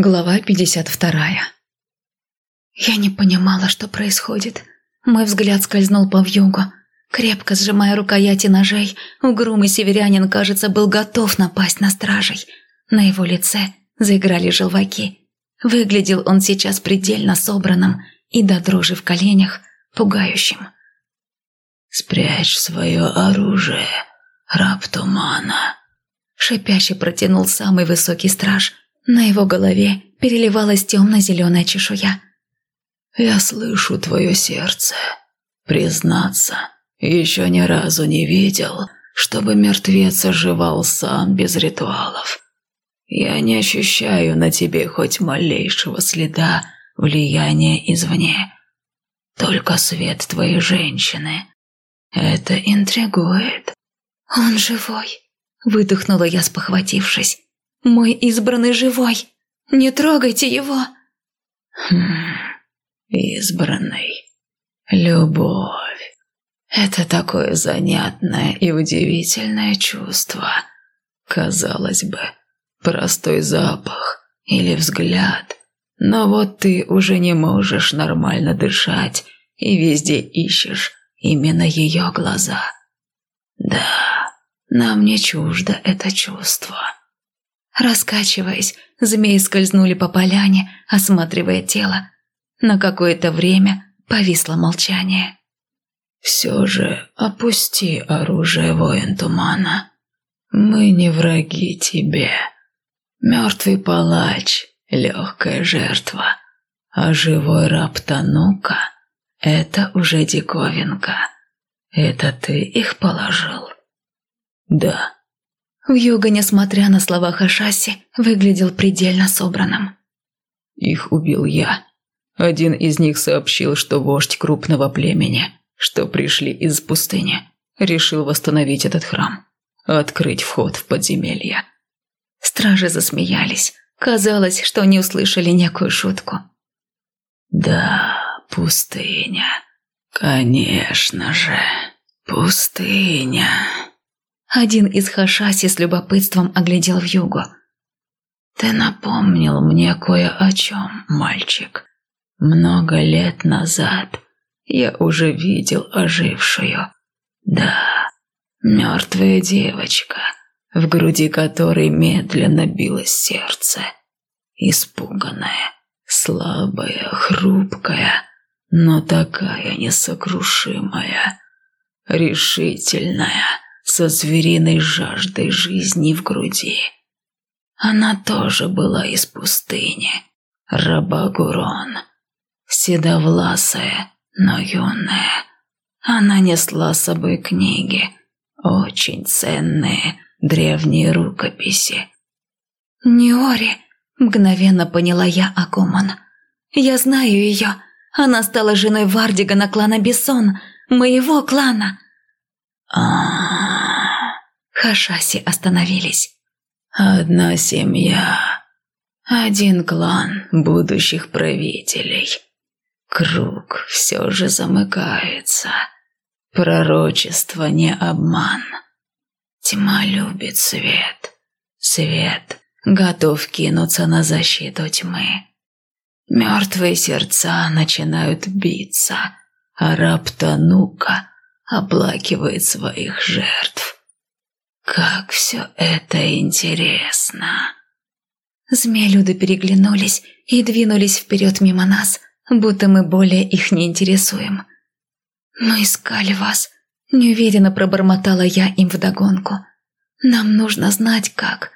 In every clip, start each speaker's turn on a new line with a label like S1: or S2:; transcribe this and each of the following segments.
S1: Глава 52 Я не понимала, что происходит. Мой взгляд скользнул по вьюгу. Крепко сжимая рукояти ножей, угрюмый северянин, кажется, был готов напасть на стражей. На его лице заиграли желваки. Выглядел он сейчас предельно собранным и до дрожи в коленях пугающим.
S2: «Спрячь свое оружие, раб тумана», — шипяще протянул самый высокий страж — на его голове переливалась темно-зеленая чешуя. «Я слышу твое сердце. Признаться, еще ни разу не видел, чтобы мертвец оживал сам без ритуалов. Я не ощущаю на тебе хоть малейшего следа влияния извне. Только свет твоей женщины. Это интригует».
S1: «Он живой», — выдохнула я, спохватившись. Мой избранный живой. Не трогайте его.
S2: Хм, избранный. Любовь. Это такое занятное и удивительное чувство. Казалось бы, простой запах или взгляд. Но вот ты уже не можешь нормально дышать и везде ищешь именно ее глаза. Да, нам не чуждо это чувство.
S1: Раскачиваясь, змеи скользнули по поляне, осматривая тело. На какое-то время повисло молчание.
S2: «Все же опусти оружие, воин тумана. Мы не враги тебе. Мертвый палач — легкая жертва, а живой раб Танука — это уже диковинка. Это ты их положил?» «Да»,
S1: Вьюга, несмотря на слова Хашаси, выглядел предельно собранным.
S2: «Их убил я. Один из них сообщил, что вождь крупного племени, что пришли из пустыни, решил восстановить этот храм, открыть вход в подземелье».
S1: Стражи засмеялись. Казалось, что они услышали некую шутку.
S2: «Да, пустыня. Конечно же, пустыня».
S1: Один из хашаси с любопытством оглядел в югу.
S2: «Ты напомнил мне кое о чем, мальчик. Много лет назад я уже видел ожившую. Да, мертвая девочка, в груди которой медленно билось сердце. Испуганная, слабая, хрупкая, но такая несокрушимая, решительная» со звериной жаждой жизни в груди. Она тоже была из пустыни, Рабагурон, седовласая, но юная. Она несла с собой книги, очень ценные древние рукописи.
S1: «Неори», — мгновенно поняла я Акуман. «Я знаю ее. Она стала женой Вардигана клана Бессон, моего клана».
S2: А-а-а.
S1: Хашаси остановились.
S2: «Одна семья, один клан будущих правителей. Круг все же замыкается. Пророчество не обман. Тьма любит свет. Свет готов кинуться на защиту тьмы. Мертвые сердца начинают биться, а раб Танука оплакивает своих жертв. Как все это интересно!»
S1: Змеи-люды переглянулись и двинулись вперед мимо нас, будто мы более их не интересуем. «Мы искали вас», – неуверенно пробормотала я им вдогонку. «Нам нужно знать, как...»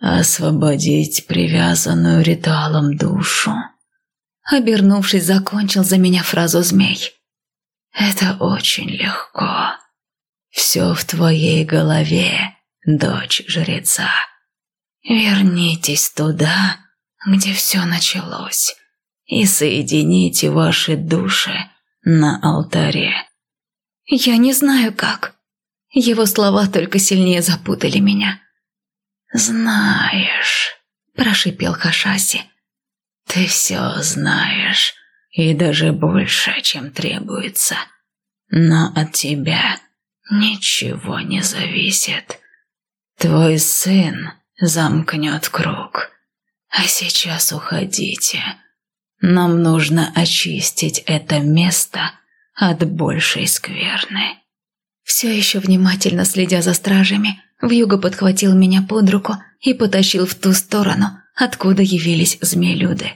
S2: «Освободить привязанную ритуалом душу», – обернувшись, закончил за меня фразу змей. «Это очень легко». Все в твоей голове, дочь жреца. Вернитесь туда, где все началось, и соедините ваши души на алтаре.
S1: Я не знаю как. Его слова только сильнее запутали меня.
S2: «Знаешь», – прошипел Хашаси, – «ты все знаешь, и даже больше, чем требуется. Но от тебя ничего не зависит. Твой сын замкнет круг. А сейчас уходите. Нам нужно очистить это место от большей скверны».
S1: Все еще внимательно следя за стражами, Вьюга подхватил меня под руку и потащил в ту сторону, откуда явились змеелюды.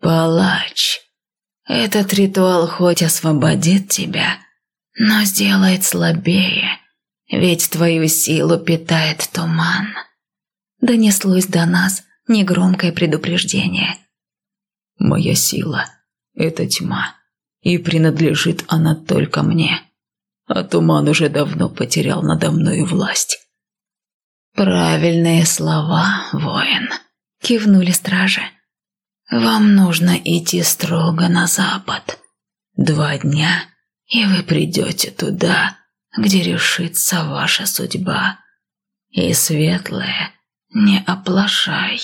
S2: «Палач, этот ритуал хоть освободит тебя, но сделает слабее, ведь твою силу питает туман».
S1: Донеслось до нас негромкое предупреждение.
S2: «Моя сила – это тьма, и принадлежит она только мне, а туман уже давно потерял надо мною власть». «Правильные слова, воин», – кивнули стражи. «Вам нужно идти строго на запад. Два дня, и вы придете туда, где решится ваша судьба. И светлое, не оплошай.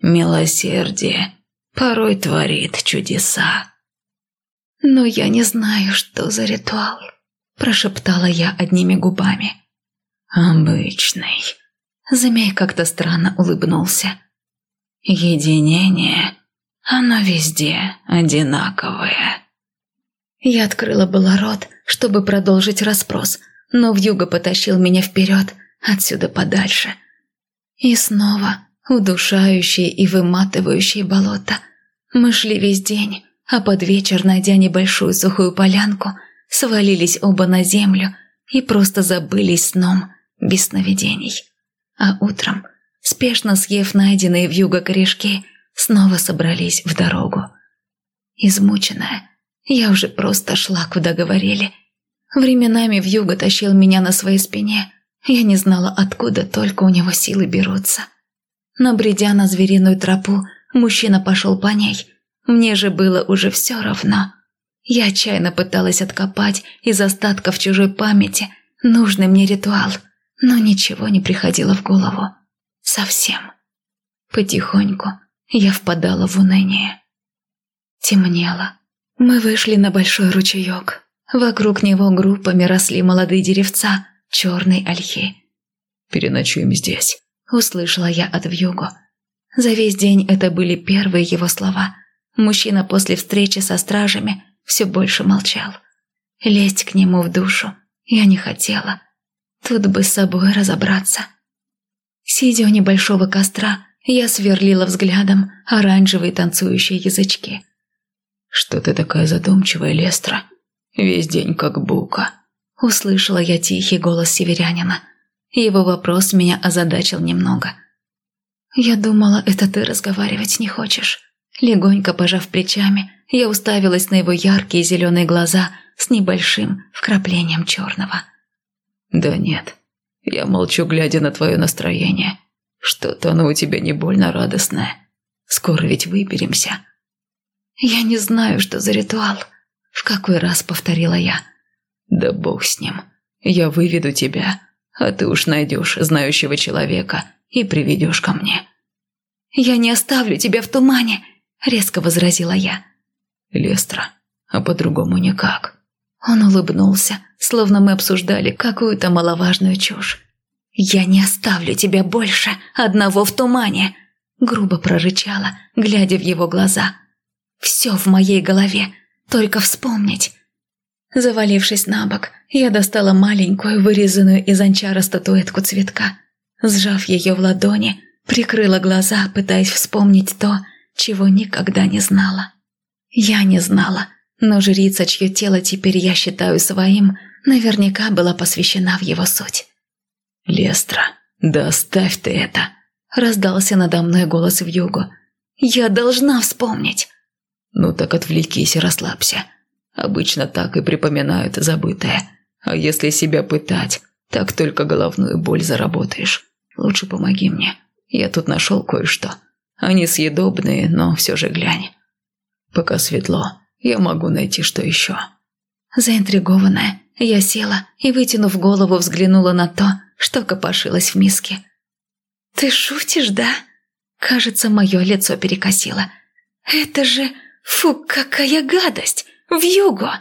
S2: Милосердие порой творит чудеса».
S1: «Но я не знаю, что за ритуал», – прошептала я одними губами.
S2: «Обычный». Змей как-то странно улыбнулся. «Единение, оно везде одинаковое».
S1: Я открыла было рот, чтобы продолжить расспрос, но вьюга потащил меня вперед, отсюда подальше. И снова удушающие и выматывающие болота. Мы шли весь день, а под вечер, найдя небольшую сухую полянку, свалились оба на землю и просто забылись сном без сновидений. А утром, спешно съев найденные в юго корешки, снова собрались в дорогу. Измученная, я уже просто шла, куда говорили. Временами в юго тащил меня на своей спине. Я не знала, откуда только у него силы берутся. Набредя на звериную тропу, мужчина пошел по ней. Мне же было уже все равно. Я отчаянно пыталась откопать из остатков чужой памяти нужный мне ритуал, но ничего не приходило в голову. Совсем. Потихоньку я впадала в уныние. Темнело. Мы вышли на большой ручеек. Вокруг него группами росли молодые деревца черной ольхи.
S2: «Переночуем здесь», –
S1: услышала я от вьюгу. За весь день это были первые его слова. Мужчина после встречи со стражами все больше молчал. Лезть к нему в душу я не хотела. Тут бы с собой разобраться. Сидя у небольшого костра, я сверлила взглядом оранжевые танцующие язычки –
S2: «Что ты такая задумчивая, Лестра? Весь день как бука».
S1: Услышала я тихий голос северянина. Его вопрос меня озадачил немного. «Я думала, это ты разговаривать не хочешь». Легонько пожав плечами, я уставилась на его яркие зеленые глаза с небольшим вкраплением черного.
S2: «Да нет, я молчу, глядя на твое настроение. Что-то оно у тебя не больно радостное. Скоро ведь выберемся».
S1: «Я не знаю, что за ритуал», — в какой раз повторила я.
S2: «Да бог с ним. Я выведу тебя, а ты уж найдешь знающего человека и приведешь ко мне».
S1: «Я не оставлю тебя в тумане», — резко возразила я.
S2: «Лестра, а по-другому никак».
S1: Он улыбнулся, словно мы обсуждали какую-то маловажную чушь. «Я не оставлю тебя больше, одного в тумане», — грубо прорычала, глядя в его глаза. Все в моей голове, только вспомнить. Завалившись на бок, я достала маленькую, вырезанную из анчара статуэтку цветка. Сжав ее в ладони, прикрыла глаза, пытаясь вспомнить то, чего никогда не знала. Я не знала, но жрица, чье тело теперь я считаю своим, наверняка была посвящена в его суть.
S2: «Лестра, да оставь ты это!»
S1: – раздался надо мной голос в югу. «Я должна вспомнить!»
S2: Ну так отвлекись и расслабься. Обычно так и припоминают забытое. А если себя пытать, так только головную боль заработаешь. Лучше помоги мне. Я тут нашел кое-что. Они съедобные, но все же глянь. Пока светло, я могу найти что еще.
S1: Заинтригованная, я села и, вытянув голову, взглянула на то, что копошилось в миске. «Ты шутишь, да?» Кажется, мое лицо перекосило. «Это же «Фу, какая гадость! В юго!»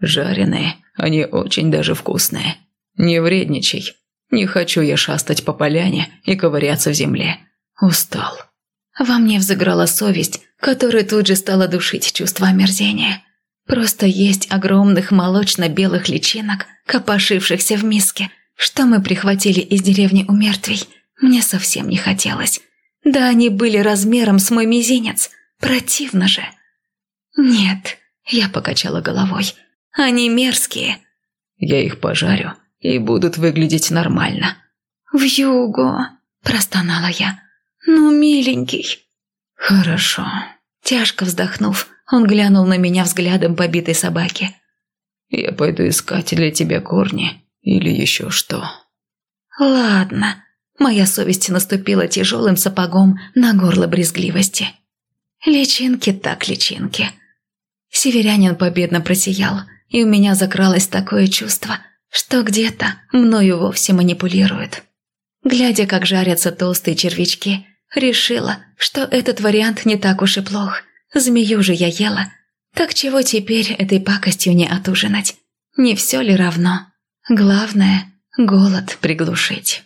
S2: «Жареные, они очень даже вкусные. Не вредничай. Не хочу я шастать по поляне и ковыряться в земле. Устал.
S1: Во мне взыграла совесть, которая тут же стала душить чувство омерзения. Просто есть огромных молочно-белых личинок, копошившихся в миске, что мы прихватили из деревни у мертвей, мне совсем не хотелось. Да они были размером с мой мизинец. Противно же. Нет, я покачала головой. Они мерзкие.
S2: Я их пожарю и будут выглядеть нормально.
S1: В югу, простонала я. Ну, миленький.
S2: Хорошо.
S1: Тяжко вздохнув, он глянул на меня взглядом побитой собаки.
S2: Я пойду искать для тебя корни или еще что.
S1: Ладно. Моя совесть наступила тяжелым сапогом на горло брезгливости. Личинки так личинки. Северянин победно просиял, и у меня закралось такое чувство, что где-то мною вовсе манипулируют. Глядя, как жарятся толстые червячки, решила, что этот вариант не так уж и плох. Змею же я ела. Так чего теперь этой пакостью не отужинать? Не все ли равно? Главное – голод приглушить.